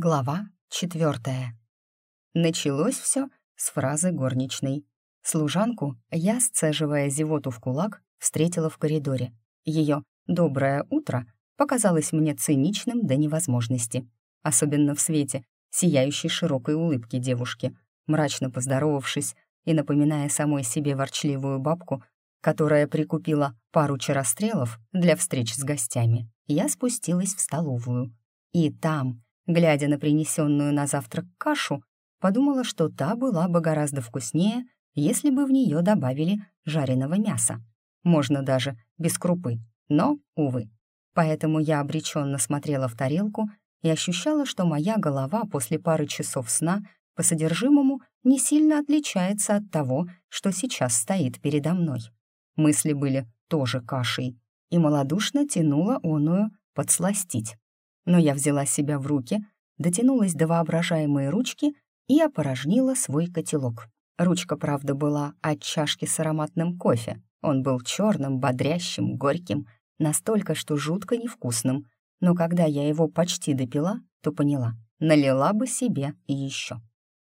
Глава четвертая. Началось все с фразы горничной. Служанку я, сцеживая зевоту в кулак, встретила в коридоре. Ее «доброе утро» показалось мне циничным до невозможности, особенно в свете сияющей широкой улыбки девушки, мрачно поздоровавшись и напоминая самой себе ворчливую бабку, которая прикупила пару чарострелов для встреч с гостями, я спустилась в столовую. И там Глядя на принесенную на завтрак кашу, подумала, что та была бы гораздо вкуснее, если бы в нее добавили жареного мяса. Можно даже без крупы, но, увы. Поэтому я обреченно смотрела в тарелку и ощущала, что моя голова после пары часов сна по содержимому не сильно отличается от того, что сейчас стоит передо мной. Мысли были тоже кашей, и малодушно тянула оную подсластить но я взяла себя в руки, дотянулась до воображаемой ручки и опорожнила свой котелок. Ручка, правда, была от чашки с ароматным кофе. Он был черным, бодрящим, горьким, настолько, что жутко невкусным. Но когда я его почти допила, то поняла, налила бы себе еще.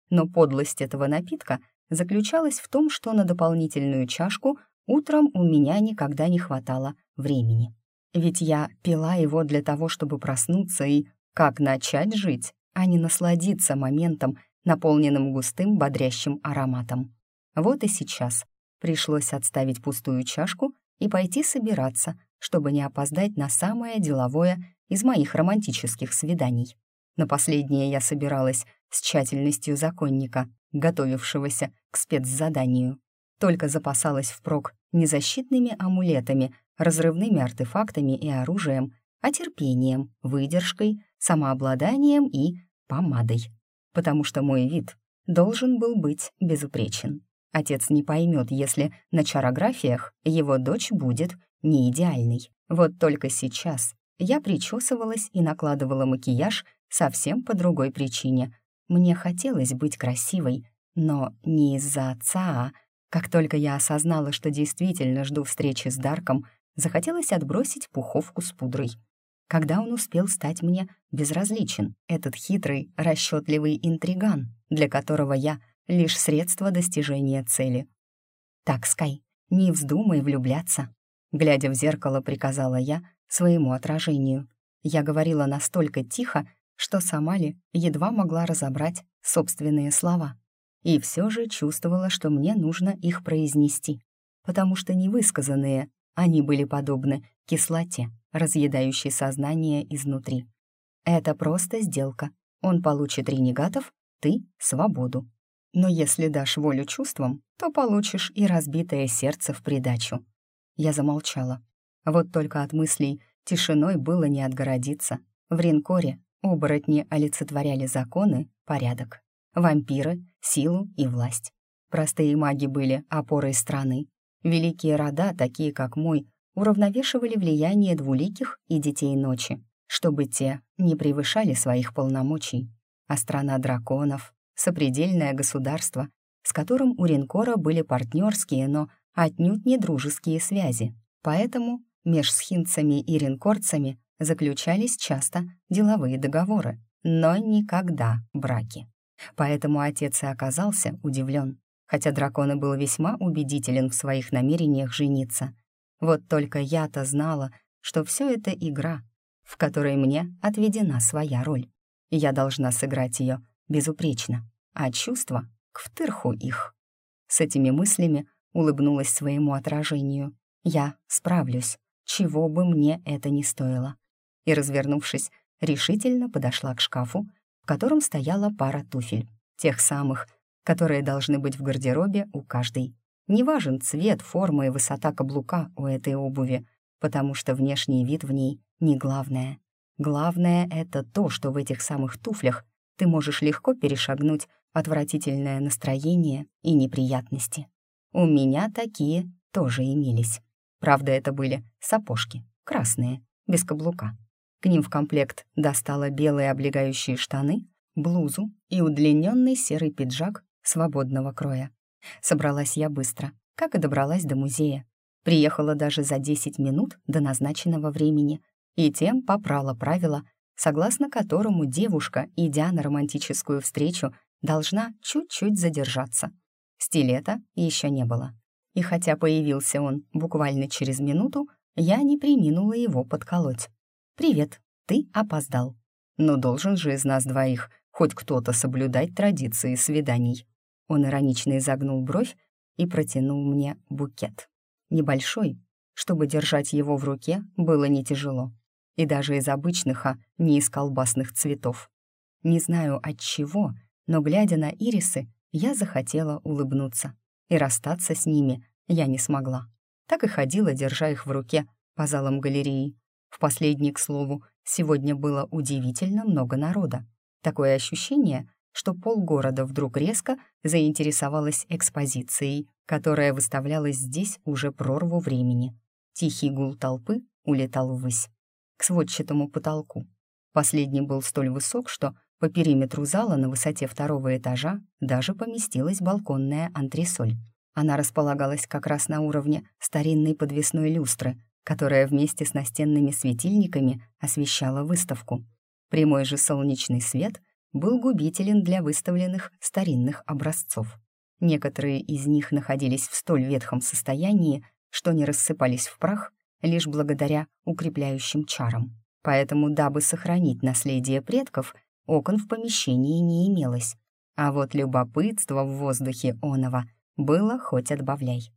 Но подлость этого напитка заключалась в том, что на дополнительную чашку утром у меня никогда не хватало времени. Ведь я пила его для того, чтобы проснуться и как начать жить, а не насладиться моментом, наполненным густым бодрящим ароматом. Вот и сейчас пришлось отставить пустую чашку и пойти собираться, чтобы не опоздать на самое деловое из моих романтических свиданий. На последнее я собиралась с тщательностью законника, готовившегося к спецзаданию. Только запасалась впрок незащитными амулетами, разрывными артефактами и оружием, а терпением, выдержкой, самообладанием и помадой. Потому что мой вид должен был быть безупречен. Отец не поймет, если на чарографиях его дочь будет не идеальной. Вот только сейчас я причесывалась и накладывала макияж совсем по другой причине. Мне хотелось быть красивой, но не из-за отца, а как только я осознала, что действительно жду встречи с Дарком, захотелось отбросить пуховку с пудрой. Когда он успел стать мне безразличен, этот хитрый, расчетливый интриган, для которого я — лишь средство достижения цели. «Так, Скай, не вздумай влюбляться», — глядя в зеркало, приказала я своему отражению. Я говорила настолько тихо, что сама ли едва могла разобрать собственные слова. И все же чувствовала, что мне нужно их произнести, потому что невысказанные они были подобны кислоте, разъедающей сознание изнутри. Это просто сделка. Он получит ренегатов, ты — свободу. Но если дашь волю чувствам, то получишь и разбитое сердце в придачу. Я замолчала. Вот только от мыслей тишиной было не отгородиться. В Ринкоре оборотни олицетворяли законы, порядок. Вампиры — силу и власть. Простые маги были опорой страны, Великие рода, такие как мой, уравновешивали влияние двуликих и детей ночи, чтобы те не превышали своих полномочий. А страна драконов — сопредельное государство, с которым у Ренкора были партнерские, но отнюдь не дружеские связи. Поэтому меж схинцами и ренкорцами заключались часто деловые договоры, но никогда браки. Поэтому отец и оказался удивлен, хотя дракон был весьма убедителен в своих намерениях жениться. Вот только я-то знала, что все это игра, в которой мне отведена своя роль. Я должна сыграть ее безупречно, а чувства — к втырху их. С этими мыслями улыбнулась своему отражению. Я справлюсь, чего бы мне это ни стоило. И, развернувшись, решительно подошла к шкафу, в котором стояла пара туфель, тех самых, которые должны быть в гардеробе у каждой. Не важен цвет, форма и высота каблука у этой обуви, потому что внешний вид в ней не главное. Главное — это то, что в этих самых туфлях ты можешь легко перешагнуть отвратительное настроение и неприятности. У меня такие тоже имелись. Правда, это были сапожки, красные, без каблука. К ним в комплект достала белые облегающие штаны, блузу и удлиненный серый пиджак свободного кроя. Собралась я быстро, как и добралась до музея. Приехала даже за 10 минут до назначенного времени и тем попрала правила согласно которому девушка, идя на романтическую встречу, должна чуть-чуть задержаться. Стилета еще не было. И хотя появился он буквально через минуту, я не приминула его подколоть. «Привет, ты опоздал. Но должен же из нас двоих хоть кто-то соблюдать традиции свиданий». Он иронично изогнул бровь и протянул мне букет. Небольшой, чтобы держать его в руке, было не тяжело. И даже из обычных, а не из колбасных цветов. Не знаю от чего, но, глядя на ирисы, я захотела улыбнуться. И расстаться с ними я не смогла. Так и ходила, держа их в руке по залам галереи. В последний, к слову, сегодня было удивительно много народа. Такое ощущение, что полгорода вдруг резко заинтересовалась экспозицией, которая выставлялась здесь уже прорву времени. Тихий гул толпы улетал ввысь, к сводчатому потолку. Последний был столь высок, что по периметру зала на высоте второго этажа даже поместилась балконная антресоль. Она располагалась как раз на уровне старинной подвесной люстры, которая вместе с настенными светильниками освещала выставку. Прямой же солнечный свет был губителен для выставленных старинных образцов. Некоторые из них находились в столь ветхом состоянии, что не рассыпались в прах лишь благодаря укрепляющим чарам. Поэтому, дабы сохранить наследие предков, окон в помещении не имелось. А вот любопытство в воздухе оного было хоть отбавляй.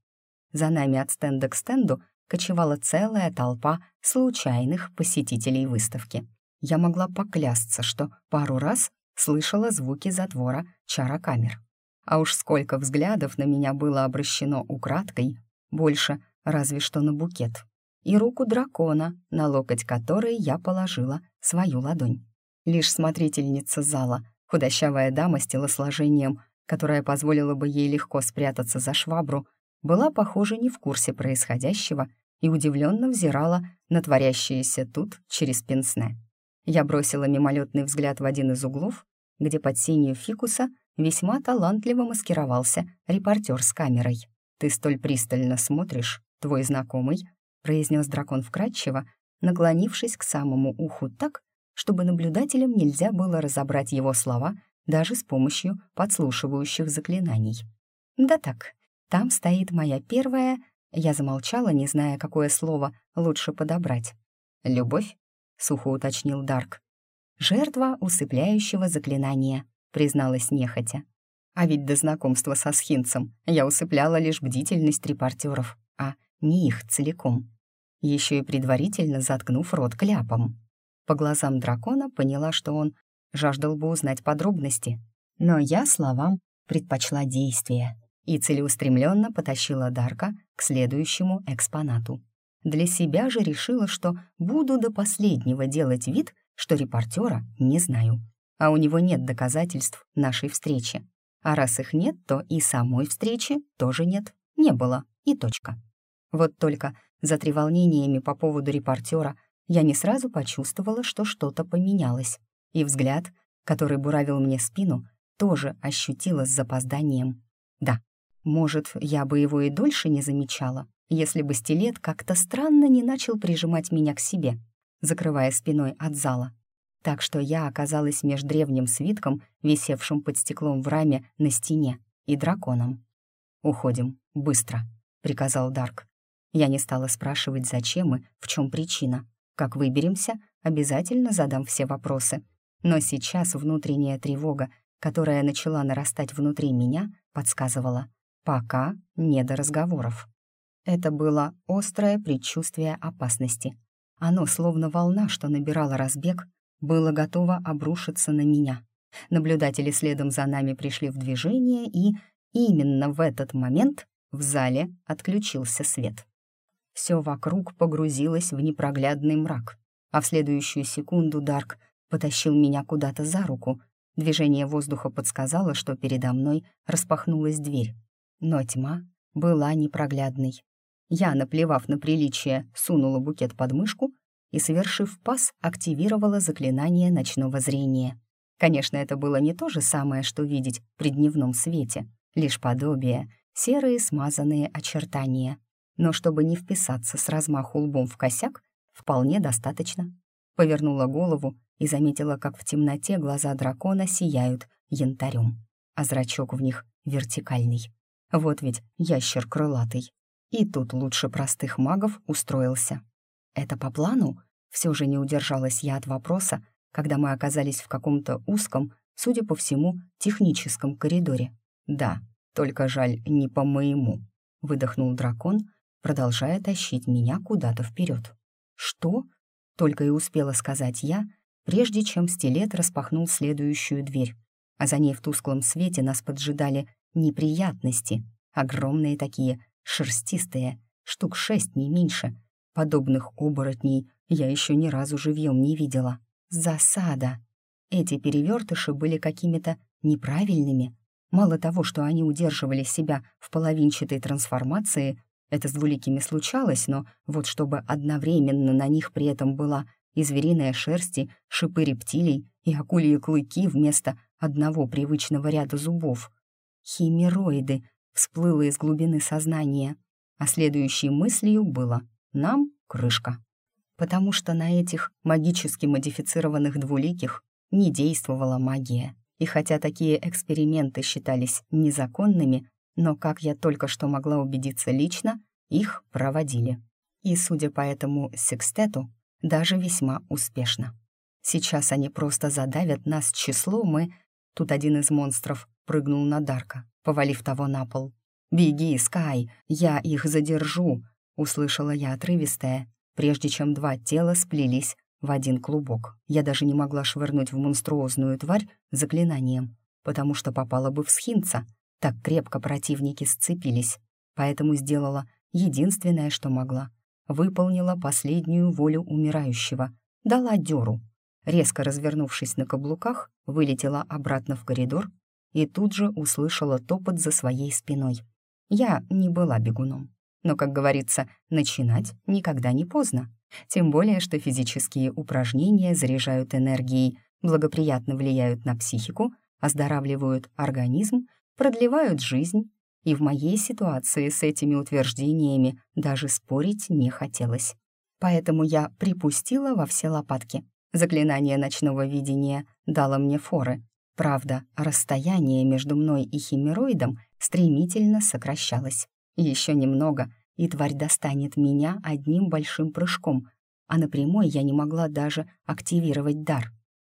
За нами от стенда к стенду кочевала целая толпа случайных посетителей выставки. Я могла поклясться, что пару раз слышала звуки затвора чарокамер. А уж сколько взглядов на меня было обращено украдкой, больше разве что на букет. И руку дракона, на локоть которой я положила свою ладонь. Лишь смотрительница зала, худощавая дама с телосложением, которая позволила бы ей легко спрятаться за швабру, была, похоже, не в курсе происходящего и удивленно взирала на творящееся тут через пенсне. Я бросила мимолетный взгляд в один из углов, где под сенью фикуса весьма талантливо маскировался репортер с камерой. «Ты столь пристально смотришь, твой знакомый», — произнес дракон вкратчиво, наклонившись к самому уху так, чтобы наблюдателям нельзя было разобрать его слова даже с помощью подслушивающих заклинаний. «Да так, там стоит моя первая...» Я замолчала, не зная, какое слово лучше подобрать. «Любовь?» — сухо уточнил Дарк. «Жертва усыпляющего заклинания», — призналась нехотя. А ведь до знакомства со схинцем я усыпляла лишь бдительность репортеров, а не их целиком. Еще и предварительно заткнув рот кляпом. По глазам дракона поняла, что он жаждал бы узнать подробности. Но я словам предпочла действия и целеустремленно потащила Дарка к следующему экспонату. Для себя же решила, что буду до последнего делать вид, что репортера не знаю. А у него нет доказательств нашей встречи. А раз их нет, то и самой встречи тоже нет. Не было. И точка. Вот только за треволнениями по поводу репортера я не сразу почувствовала, что что-то поменялось. И взгляд, который буравил мне спину, тоже ощутила с запозданием. Да, может, я бы его и дольше не замечала, если бы стилет как-то странно не начал прижимать меня к себе, закрывая спиной от зала. Так что я оказалась между древним свитком, висевшим под стеклом в раме на стене, и драконом. «Уходим, быстро», — приказал Дарк. Я не стала спрашивать, зачем и в чем причина. Как выберемся, обязательно задам все вопросы. Но сейчас внутренняя тревога, которая начала нарастать внутри меня, подсказывала. Пока не до разговоров. Это было острое предчувствие опасности. Оно, словно волна, что набирала разбег, было готово обрушиться на меня. Наблюдатели следом за нами пришли в движение, и именно в этот момент в зале отключился свет. Все вокруг погрузилось в непроглядный мрак, а в следующую секунду Дарк потащил меня куда-то за руку. Движение воздуха подсказало, что передо мной распахнулась дверь. Но тьма была непроглядной. Я, наплевав на приличие, сунула букет под мышку и, совершив пас, активировала заклинание ночного зрения. Конечно, это было не то же самое, что видеть при дневном свете, лишь подобие, серые смазанные очертания. Но чтобы не вписаться с размаху лбом в косяк, вполне достаточно. Повернула голову и заметила, как в темноте глаза дракона сияют янтарем, а зрачок в них вертикальный. Вот ведь ящер крылатый. И тут лучше простых магов устроился. Это по плану? Все же не удержалась я от вопроса, когда мы оказались в каком-то узком, судя по всему, техническом коридоре. «Да, только жаль, не по моему», — выдохнул дракон, продолжая тащить меня куда-то вперед. «Что?» — только и успела сказать я, прежде чем стилет распахнул следующую дверь, а за ней в тусклом свете нас поджидали неприятности, огромные такие, шерстистые, штук шесть, не меньше. Подобных оборотней я еще ни разу живьем не видела. Засада. Эти перевертыши были какими-то неправильными. Мало того, что они удерживали себя в половинчатой трансформации, это с двуликими случалось, но вот чтобы одновременно на них при этом была и звериная шерсти, шипы рептилий и акульи клыки вместо одного привычного ряда зубов. Химероиды всплыло из глубины сознания, а следующей мыслью было «нам крышка» потому что на этих магически модифицированных двуликих не действовала магия. И хотя такие эксперименты считались незаконными, но, как я только что могла убедиться лично, их проводили. И, судя по этому секстету, даже весьма успешно. Сейчас они просто задавят нас числом и... Тут один из монстров прыгнул на Дарка, повалив того на пол. «Беги, Скай, я их задержу!» — услышала я отрывистое, прежде чем два тела сплелись в один клубок. Я даже не могла швырнуть в монструозную тварь заклинанием, потому что попала бы в схинца. Так крепко противники сцепились. Поэтому сделала единственное, что могла. Выполнила последнюю волю умирающего. Дала дёру. Резко развернувшись на каблуках, вылетела обратно в коридор и тут же услышала топот за своей спиной. Я не была бегуном. Но, как говорится, начинать никогда не поздно. Тем более, что физические упражнения заряжают энергией, благоприятно влияют на психику, оздоравливают организм, продлевают жизнь. И в моей ситуации с этими утверждениями даже спорить не хотелось. Поэтому я припустила во все лопатки. Заклинание ночного видения дало мне форы. Правда, расстояние между мной и химероидом стремительно сокращалось. Еще немного, и тварь достанет меня одним большим прыжком, а на я не могла даже активировать дар.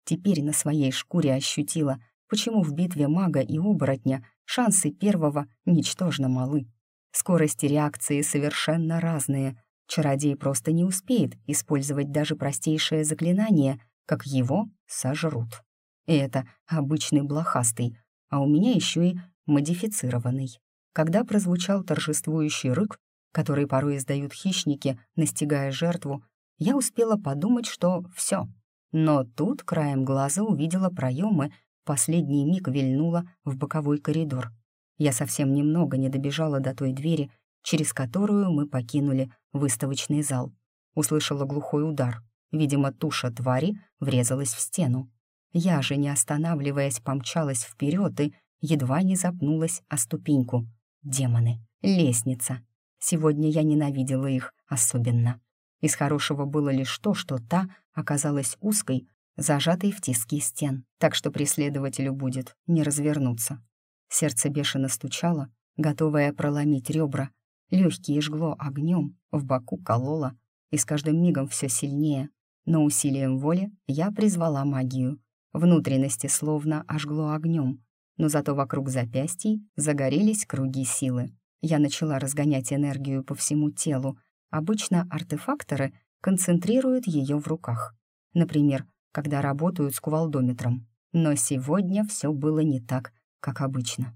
Теперь на своей шкуре ощутила, почему в битве мага и оборотня шансы первого ничтожно малы. Скорости реакции совершенно разные. Чародей просто не успеет использовать даже простейшее заклинание, как его сожрут. И это обычный блохастый, а у меня еще и модифицированный. Когда прозвучал торжествующий рык, который порой издают хищники, настигая жертву, я успела подумать, что все. Но тут краем глаза увидела проемы, последний миг вильнула в боковой коридор. Я совсем немного не добежала до той двери, через которую мы покинули выставочный зал. Услышала глухой удар. Видимо, туша твари врезалась в стену. Я же, не останавливаясь, помчалась вперед и едва не запнулась о ступеньку. Демоны. Лестница. Сегодня я ненавидела их особенно. Из хорошего было лишь то, что та оказалась узкой, зажатой в тиски стен, так что преследователю будет не развернуться. Сердце бешено стучало, готовое проломить ребра. Легкие жгло огнем, в боку кололо, и с каждым мигом все сильнее. Но усилием воли я призвала магию. Внутренности словно ожгло огнем, но зато вокруг запястий загорелись круги силы. Я начала разгонять энергию по всему телу. Обычно артефакторы концентрируют ее в руках. Например, когда работают с кувалдометром. Но сегодня все было не так, как обычно.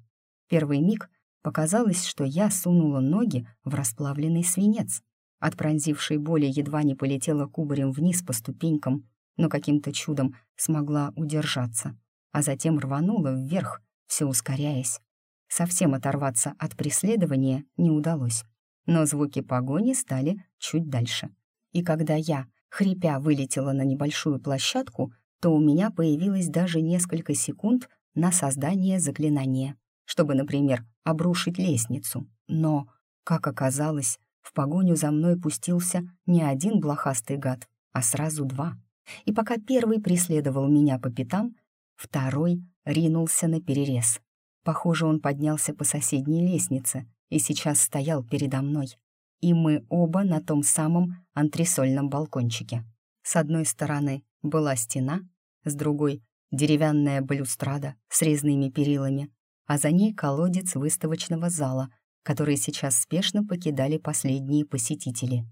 Первый миг показалось, что я сунула ноги в расплавленный свинец. От пронзившей боли едва не полетела кубарем вниз по ступенькам, но каким-то чудом смогла удержаться, а затем рванула вверх, все ускоряясь. Совсем оторваться от преследования не удалось, но звуки погони стали чуть дальше. И когда я, хрипя, вылетела на небольшую площадку, то у меня появилось даже несколько секунд на создание заклинания, чтобы, например, обрушить лестницу. Но, как оказалось, в погоню за мной пустился не один блохастый гад, а сразу два. И пока первый преследовал меня по пятам, второй ринулся на перерез. Похоже, он поднялся по соседней лестнице и сейчас стоял передо мной. И мы оба на том самом антресольном балкончике. С одной стороны была стена, с другой — деревянная балюстрада с резными перилами, а за ней колодец выставочного зала, который сейчас спешно покидали последние посетители.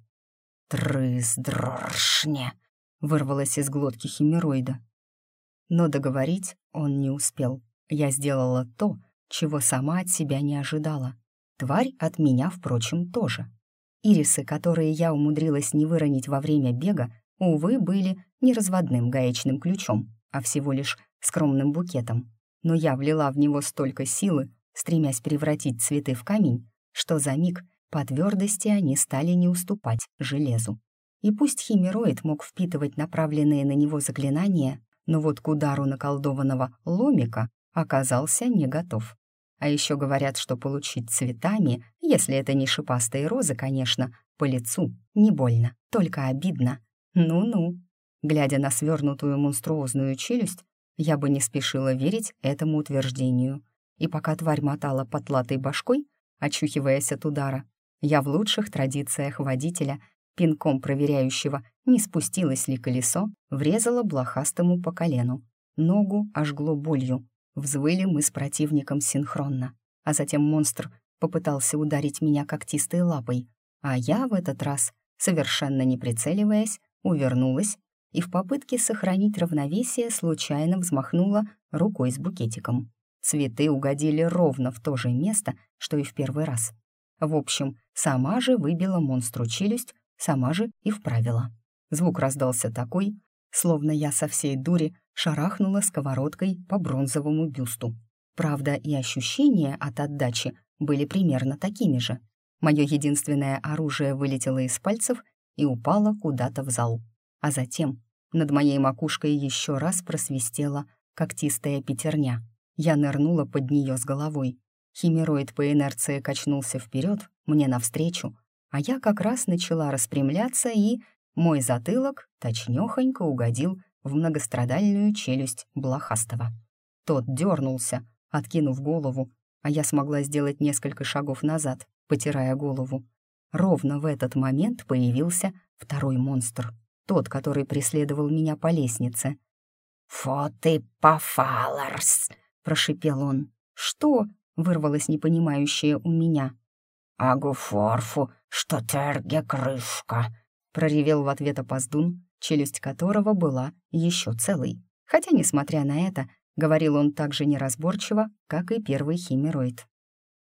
«Трыз-дроршне!» — вырвалось из глотки химероида. Но договорить он не успел. Я сделала то, чего сама от себя не ожидала. Тварь от меня, впрочем, тоже. Ирисы, которые я умудрилась не выронить во время бега, увы, были не разводным гаечным ключом, а всего лишь скромным букетом. Но я влила в него столько силы, стремясь превратить цветы в камень, что за миг по твердости они стали не уступать железу. И пусть химероид мог впитывать направленные на него заклинания, но вот к удару наколдованного ломика оказался не готов. А еще говорят, что получить цветами, если это не шипастые розы, конечно, по лицу не больно, только обидно. Ну-ну. Глядя на свернутую монструозную челюсть, я бы не спешила верить этому утверждению. И пока тварь мотала потлатой башкой, очухиваясь от удара, я в лучших традициях водителя, пинком проверяющего, не спустилось ли колесо, врезала блохастому по колену. Ногу ожгло болью. Взвыли мы с противником синхронно. А затем монстр попытался ударить меня когтистой лапой, а я в этот раз, совершенно не прицеливаясь, увернулась и в попытке сохранить равновесие случайно взмахнула рукой с букетиком. Цветы угодили ровно в то же место, что и в первый раз. В общем, сама же выбила монстру челюсть, сама же и вправила. Звук раздался такой, словно я со всей дури шарахнула сковородкой по бронзовому бюсту. Правда, и ощущения от отдачи были примерно такими же. Мое единственное оружие вылетело из пальцев и упало куда-то в зал. А затем над моей макушкой еще раз просвистела когтистая пятерня. Я нырнула под нее с головой. Химероид по инерции качнулся вперед, мне навстречу, а я как раз начала распрямляться, и мой затылок точнёхонько угодил в многострадальную челюсть Блохастова. Тот дернулся, откинув голову, а я смогла сделать несколько шагов назад, потирая голову. Ровно в этот момент появился второй монстр, тот, который преследовал меня по лестнице. «Фо ты пофаларс!» — прошипел он. «Что?» — вырвалось непонимающее у меня. «Агуфорфу, что терге крышка!» — проревел в ответ опоздун, челюсть которого была еще целой. Хотя, несмотря на это, говорил он так же неразборчиво, как и первый химероид.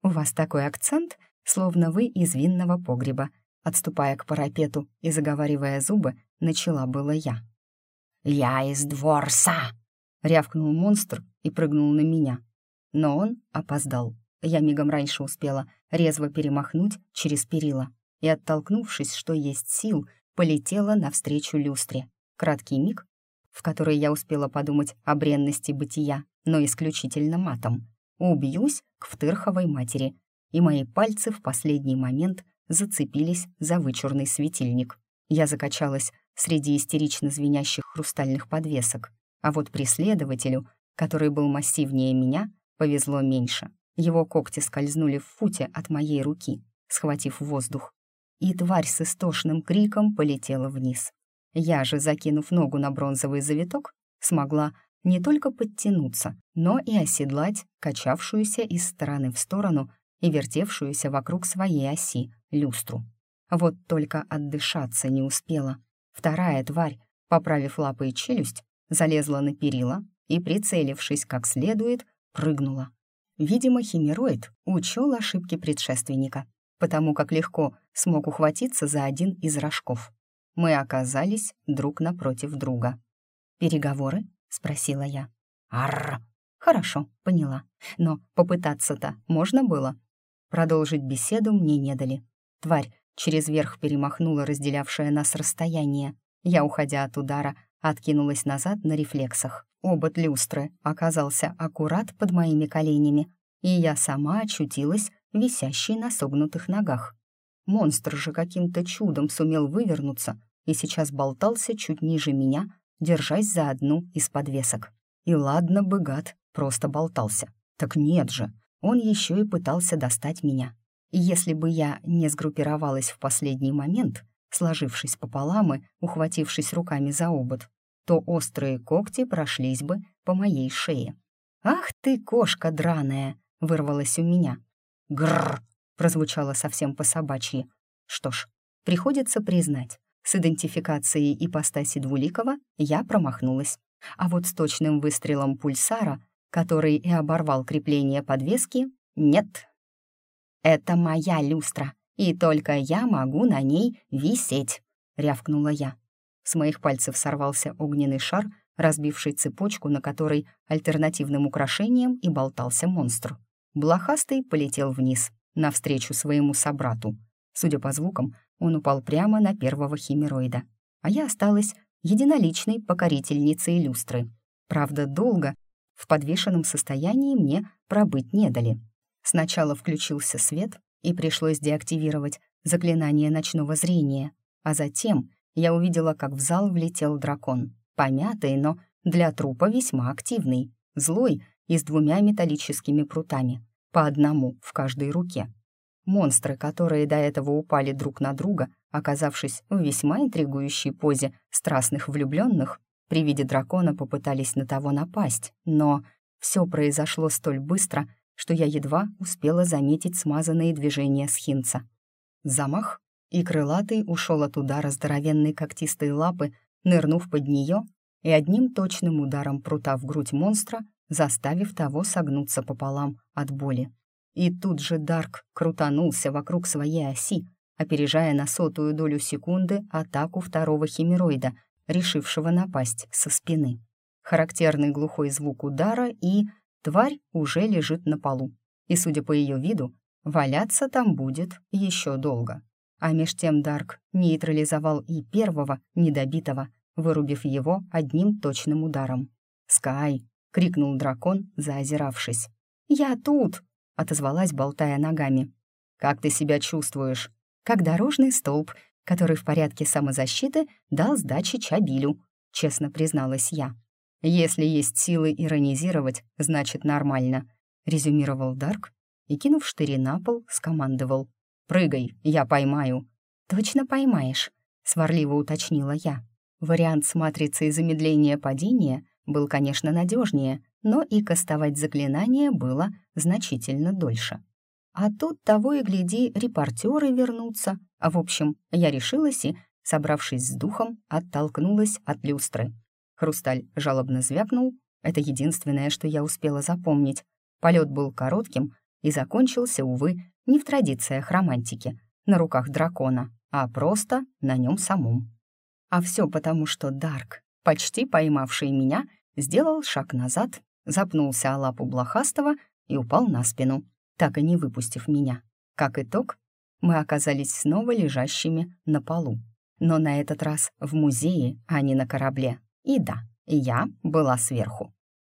«У вас такой акцент, словно вы из винного погреба», отступая к парапету и заговаривая зубы, начала было я. «Я из дворца!» — рявкнул монстр и прыгнул на меня. Но он опоздал. Я мигом раньше успела резво перемахнуть через перила и, оттолкнувшись, что есть сил, полетела навстречу люстре. Краткий миг, в который я успела подумать о бренности бытия, но исключительно матом. Убьюсь к втырховой матери, и мои пальцы в последний момент зацепились за вычурный светильник. Я закачалась среди истерично звенящих хрустальных подвесок, а вот преследователю, который был массивнее меня, повезло меньше. Его когти скользнули в футе от моей руки, схватив воздух и тварь с истошным криком полетела вниз. Я же, закинув ногу на бронзовый завиток, смогла не только подтянуться, но и оседлать качавшуюся из стороны в сторону и вертевшуюся вокруг своей оси люстру. Вот только отдышаться не успела. Вторая тварь, поправив лапы и челюсть, залезла на перила и, прицелившись как следует, прыгнула. Видимо, химероид учел ошибки предшественника потому как легко смог ухватиться за один из рожков. Мы оказались друг напротив друга. «Переговоры?» — спросила я. «Арр!» «Хорошо, поняла. Но попытаться-то можно было?» Продолжить беседу мне не дали. Тварь через верх перемахнула разделявшее нас расстояние. Я, уходя от удара, откинулась назад на рефлексах. Обод люстры оказался аккурат под моими коленями, и я сама очутилась висящий на согнутых ногах. Монстр же каким-то чудом сумел вывернуться и сейчас болтался чуть ниже меня держась за одну из подвесок. И ладно бы гад просто болтался. Так нет же, он еще и пытался достать меня. И если бы я не сгруппировалась в последний момент, сложившись пополам и ухватившись руками за обод, то острые когти прошлись бы по моей шее. «Ах ты, кошка драная!» — вырвалась у меня. «Грррр!» — прозвучало совсем по-собачьи. Что ж, приходится признать, с идентификацией ипостаси Двуликова я промахнулась. А вот с точным выстрелом пульсара, который и оборвал крепление подвески, нет. «Это моя люстра, и только я могу на ней висеть», — рявкнула я. С моих пальцев сорвался огненный шар, разбивший цепочку, на которой альтернативным украшением и болтался монстр. Блохастый полетел вниз, навстречу своему собрату. Судя по звукам, он упал прямо на первого химероида. А я осталась единоличной покорительницей люстры. Правда, долго в подвешенном состоянии мне пробыть не дали. Сначала включился свет, и пришлось деактивировать заклинание ночного зрения, а затем я увидела, как в зал влетел дракон, помятый, но для трупа весьма активный, злой и с двумя металлическими прутами, по одному в каждой руке. Монстры, которые до этого упали друг на друга, оказавшись в весьма интригующей позе страстных влюбленных, при виде дракона попытались на того напасть, но все произошло столь быстро, что я едва успела заметить смазанные движения схинца. Замах, и крылатый ушел от удара здоровенной когтистой лапы, нырнув под нее и одним точным ударом прута в грудь монстра, заставив того согнуться пополам от боли. И тут же Дарк крутанулся вокруг своей оси, опережая на сотую долю секунды атаку второго химероида, решившего напасть со спины. Характерный глухой звук удара, и тварь уже лежит на полу. И, судя по ее виду, валяться там будет еще долго. А меж тем Дарк нейтрализовал и первого, недобитого, вырубив его одним точным ударом. «Скай!» — крикнул дракон, заозиравшись. «Я тут!» — отозвалась, болтая ногами. «Как ты себя чувствуешь?» «Как дорожный столб, который в порядке самозащиты дал сдачи Чабилю», — честно призналась я. «Если есть силы иронизировать, значит нормально», — резюмировал Дарк и, кинув штыри на пол, скомандовал. «Прыгай, я поймаю». «Точно поймаешь», — сварливо уточнила я. Вариант с матрицей замедления падения был, конечно, надежнее, но и кастовать заклинание было значительно дольше. А тут того и гляди, репортеры вернутся. А в общем, я решилась и, собравшись с духом, оттолкнулась от люстры. Хрусталь жалобно звякнул. Это единственное, что я успела запомнить. Полет был коротким и закончился, увы, не в традициях романтики, на руках дракона, а просто на нем самом. А все потому, что Дарк, почти поймавший меня, сделал шаг назад, запнулся о лапу блохастого и упал на спину, так и не выпустив меня. Как итог, мы оказались снова лежащими на полу. Но на этот раз в музее, а не на корабле. И да, я была сверху.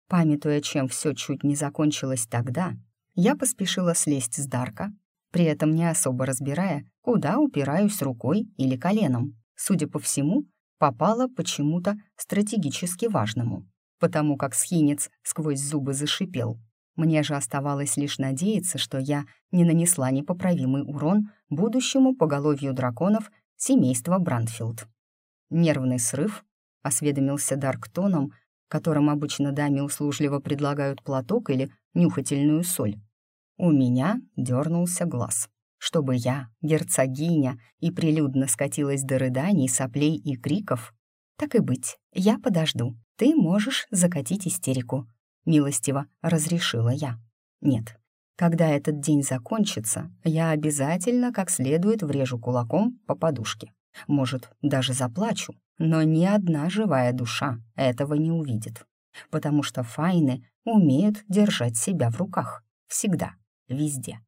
Памятуя, чем все чуть не закончилось тогда, я поспешила слезть с Дарка, при этом не особо разбирая, куда упираюсь рукой или коленом. Судя по всему, попала почему-то стратегически важному, потому как схинец сквозь зубы зашипел. Мне же оставалось лишь надеяться, что я не нанесла непоправимый урон будущему поголовью драконов семейства Брандфилд. «Нервный срыв?» — осведомился Дарк тоном, которым обычно даме услужливо предлагают платок или нюхательную соль. У меня дернулся глаз. Чтобы я, герцогиня, и прилюдно скатилась до рыданий, соплей и криков. Так и быть, я подожду. Ты можешь закатить истерику. Милостиво разрешила я. Нет, когда этот день закончится, я обязательно как следует врежу кулаком по подушке. Может, даже заплачу, но ни одна живая душа этого не увидит. Потому что файны умеют держать себя в руках. Всегда везде,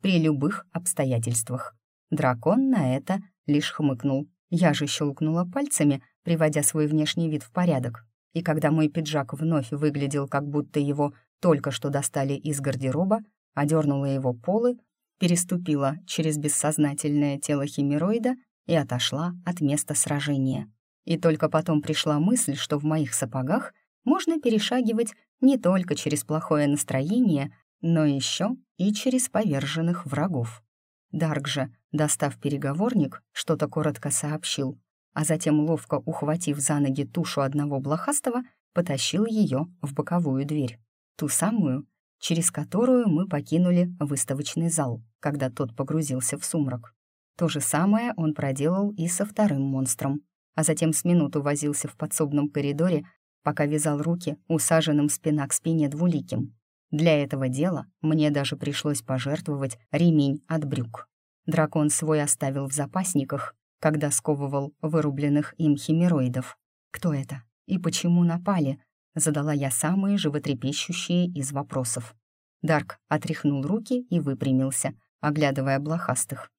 при любых обстоятельствах. Дракон на это лишь хмыкнул. Я же щелкнула пальцами, приводя свой внешний вид в порядок. И когда мой пиджак вновь выглядел, как будто его только что достали из гардероба, одернула его полы, переступила через бессознательное тело химероида и отошла от места сражения. И только потом пришла мысль, что в моих сапогах можно перешагивать не только через плохое настроение, но еще и через поверженных врагов. Дарк же, достав переговорник, что-то коротко сообщил, а затем, ловко ухватив за ноги тушу одного блохастого, потащил ее в боковую дверь. Ту самую, через которую мы покинули выставочный зал, когда тот погрузился в сумрак. То же самое он проделал и со вторым монстром, а затем с минуту возился в подсобном коридоре, пока вязал руки усаженным спина к спине двуликим. Для этого дела мне даже пришлось пожертвовать ремень от брюк. Дракон свой оставил в запасниках, когда сковывал вырубленных им химероидов. Кто это и почему напали? Задала я самые животрепещущие из вопросов. Дарк отряхнул руки и выпрямился, оглядывая блохастых.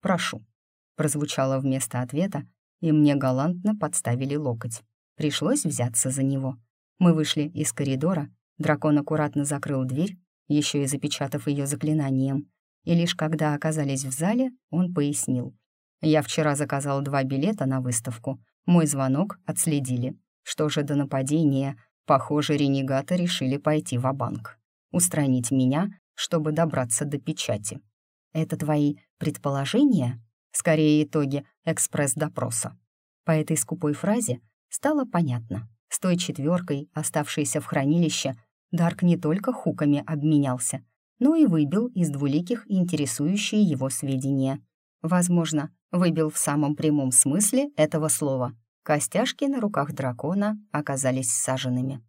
«Прошу», — прозвучало вместо ответа, и мне галантно подставили локоть. Пришлось взяться за него. Мы вышли из коридора, дракон аккуратно закрыл дверь, еще и запечатав ее заклинанием, и лишь когда оказались в зале, он пояснил. «Я вчера заказал два билета на выставку. Мой звонок отследили. Что же до нападения, похоже, ренегаты решили пойти в банк устранить меня, чтобы добраться до печати. Это твои предположения? Скорее, итоги экспресс-допроса. По этой скупой фразе стало понятно. С той четверкой, оставшейся в хранилище, Дарк не только хуками обменялся, но и выбил из двуликих интересующие его сведения. Возможно, выбил в самом прямом смысле этого слова. Костяшки на руках дракона оказались саженными.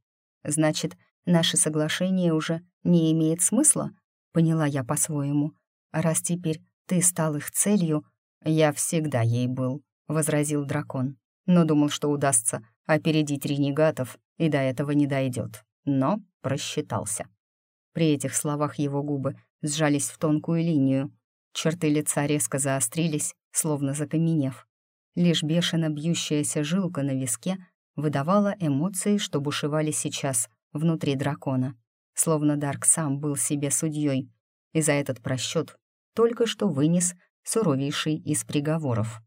Значит, наше соглашение уже не имеет смысла, поняла я по-своему. Раз теперь ты стал их целью, я всегда ей был, возразил дракон. Но думал, что удастся опередить ренегатов, и до этого не дойдет. Но просчитался. При этих словах его губы сжались в тонкую линию. Черты лица резко заострились, словно закаменев. Лишь бешено бьющаяся жилка на виске выдавала эмоции, что бушевали сейчас внутри дракона словно Дарк сам был себе судьей, и за этот просчет только что вынес суровейший из приговоров.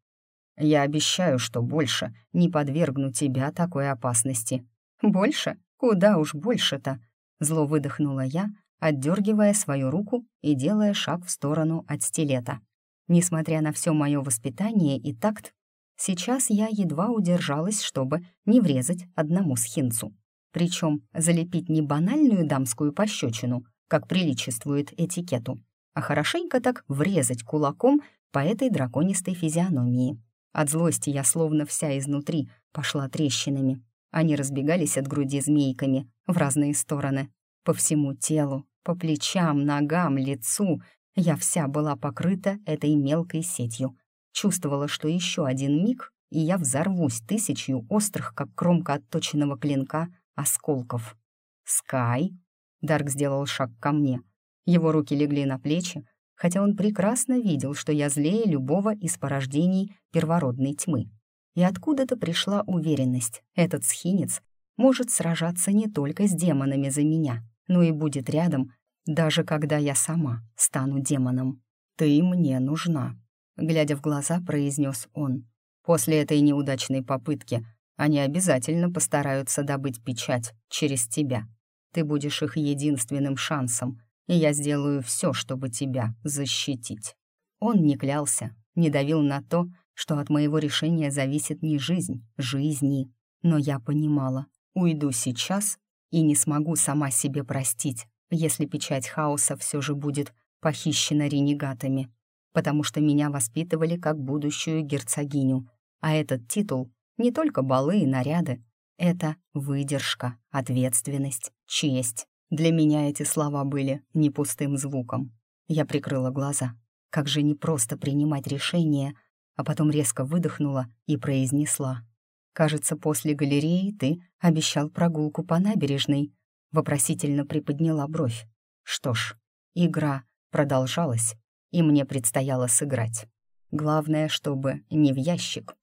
«Я обещаю, что больше не подвергну тебя такой опасности». «Больше? Куда уж больше-то?» Зло выдохнула я, отдергивая свою руку и делая шаг в сторону от стилета. Несмотря на все мое воспитание и такт, сейчас я едва удержалась, чтобы не врезать одному схинцу. Причем залепить не банальную дамскую пощечину, как приличествует этикету, а хорошенько так врезать кулаком по этой драконистой физиономии. От злости я словно вся изнутри пошла трещинами. Они разбегались от груди змейками в разные стороны. По всему телу, по плечам, ногам, лицу я вся была покрыта этой мелкой сетью. Чувствовала, что еще один миг, и я взорвусь тысячью острых, как кромка отточенного клинка, осколков. «Скай!» Дарк сделал шаг ко мне. Его руки легли на плечи, хотя он прекрасно видел, что я злее любого из порождений первородной тьмы. И откуда-то пришла уверенность, этот схинец может сражаться не только с демонами за меня, но и будет рядом, даже когда я сама стану демоном. «Ты мне нужна», — глядя в глаза, произнес он. «После этой неудачной попытки они обязательно постараются добыть печать через тебя. Ты будешь их единственным шансом, и я сделаю все, чтобы тебя защитить». Он не клялся, не давил на то, что от моего решения зависит не жизнь, жизни. Но я понимала, уйду сейчас и не смогу сама себе простить, если печать хаоса все же будет похищена ренегатами, потому что меня воспитывали как будущую герцогиню, а этот титул не только балы и наряды. Это выдержка, ответственность, честь. Для меня эти слова были не пустым звуком. Я прикрыла глаза. Как же не просто принимать решения, а потом резко выдохнула и произнесла. «Кажется, после галереи ты обещал прогулку по набережной», вопросительно приподняла бровь. Что ж, игра продолжалась, и мне предстояло сыграть. Главное, чтобы не в ящик,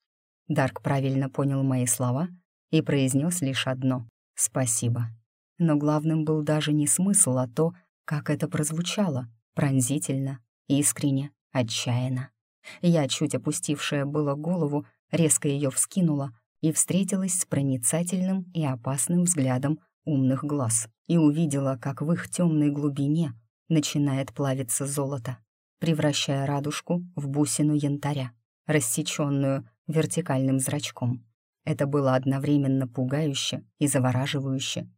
Дарк правильно понял мои слова и произнес лишь одно — «спасибо». Но главным был даже не смысл, а то, как это прозвучало, пронзительно, искренне, отчаянно. Я, чуть опустившая было голову, резко ее вскинула, и встретилась с проницательным и опасным взглядом умных глаз и увидела, как в их темной глубине начинает плавиться золото, превращая радужку в бусину янтаря, рассеченную вертикальным зрачком. Это было одновременно пугающе и завораживающе.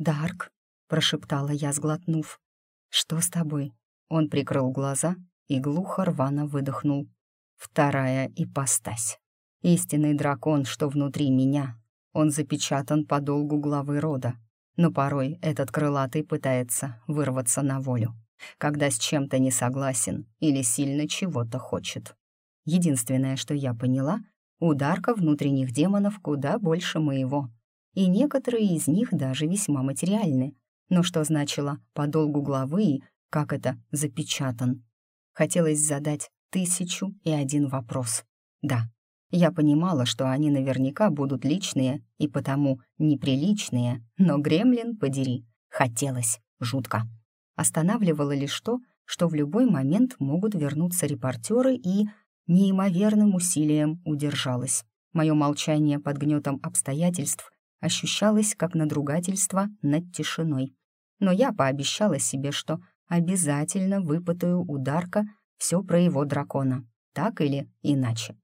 «Дарк», — прошептала я, сглотнув. «Что с тобой?» Он прикрыл глаза и глухо рвано выдохнул. «Вторая ипостась. Истинный дракон, что внутри меня. Он запечатан по долгу главы рода. Но порой этот крылатый пытается вырваться на волю, когда с чем-то не согласен или сильно чего-то хочет. Единственное, что я поняла, у Дарка внутренних демонов куда больше моего. И некоторые из них даже весьма материальны. Но что значило «по долгу главы» и «как это запечатан»? Хотелось задать тысячу и один вопрос. Да, я понимала, что они наверняка будут личные и потому неприличные, но гремлин, подери, хотелось, жутко. Останавливало лишь то, что в любой момент могут вернуться репортеры и неимоверным усилием удержалась. Мое молчание под гнетом обстоятельств ощущалось как надругательство над тишиной. Но я пообещала себе, что обязательно выпытаю у Дарка все про его дракона, так или иначе